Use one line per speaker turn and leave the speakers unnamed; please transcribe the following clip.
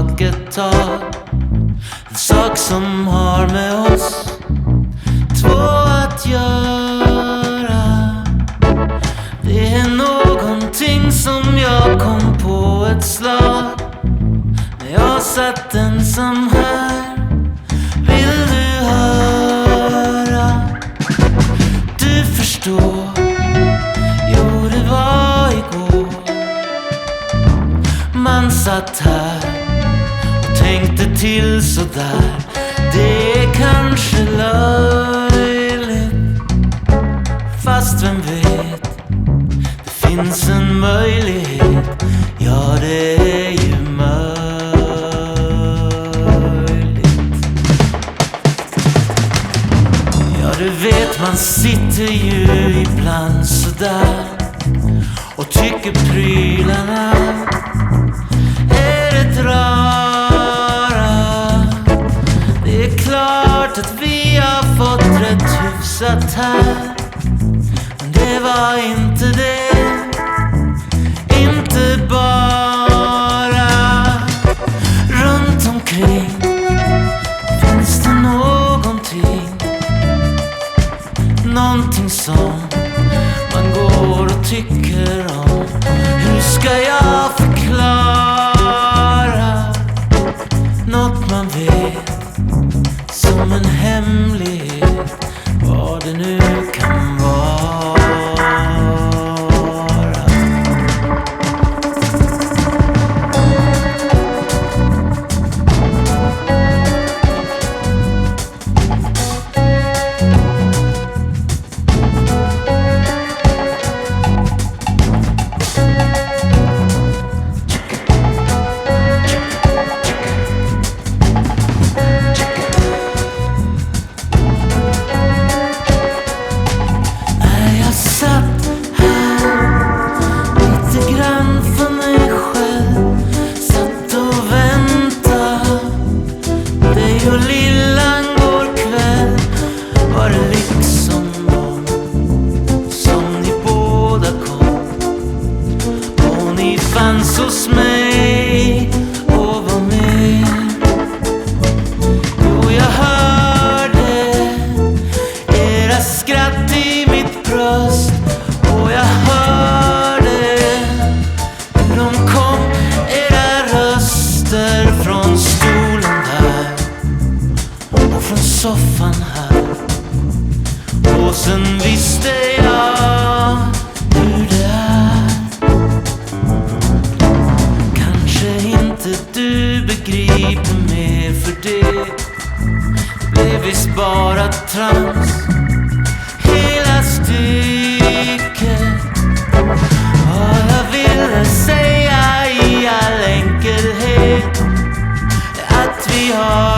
taget en sak tag. En sak som har med oss två att göra. Det är någonting som jag kom på ett slag. När jag satt ensam här. Vill du höra? Du förstår. Jo, det var igår. Man satt här tänkte till sådär. Det är kanske löjligt. Fast vem vet? Det finns en möjlighet. Ja, det är ju möjligt. Ja, du vet man sitter ju ibland sådär och tycker prylarna är rätt rara. Att vi har fått rätt hyfsat här. Men det var inte det. Inte bara runt omkring delvis visst bara trams hela stycket. Vad jag ville säga i all enkelhet att vi har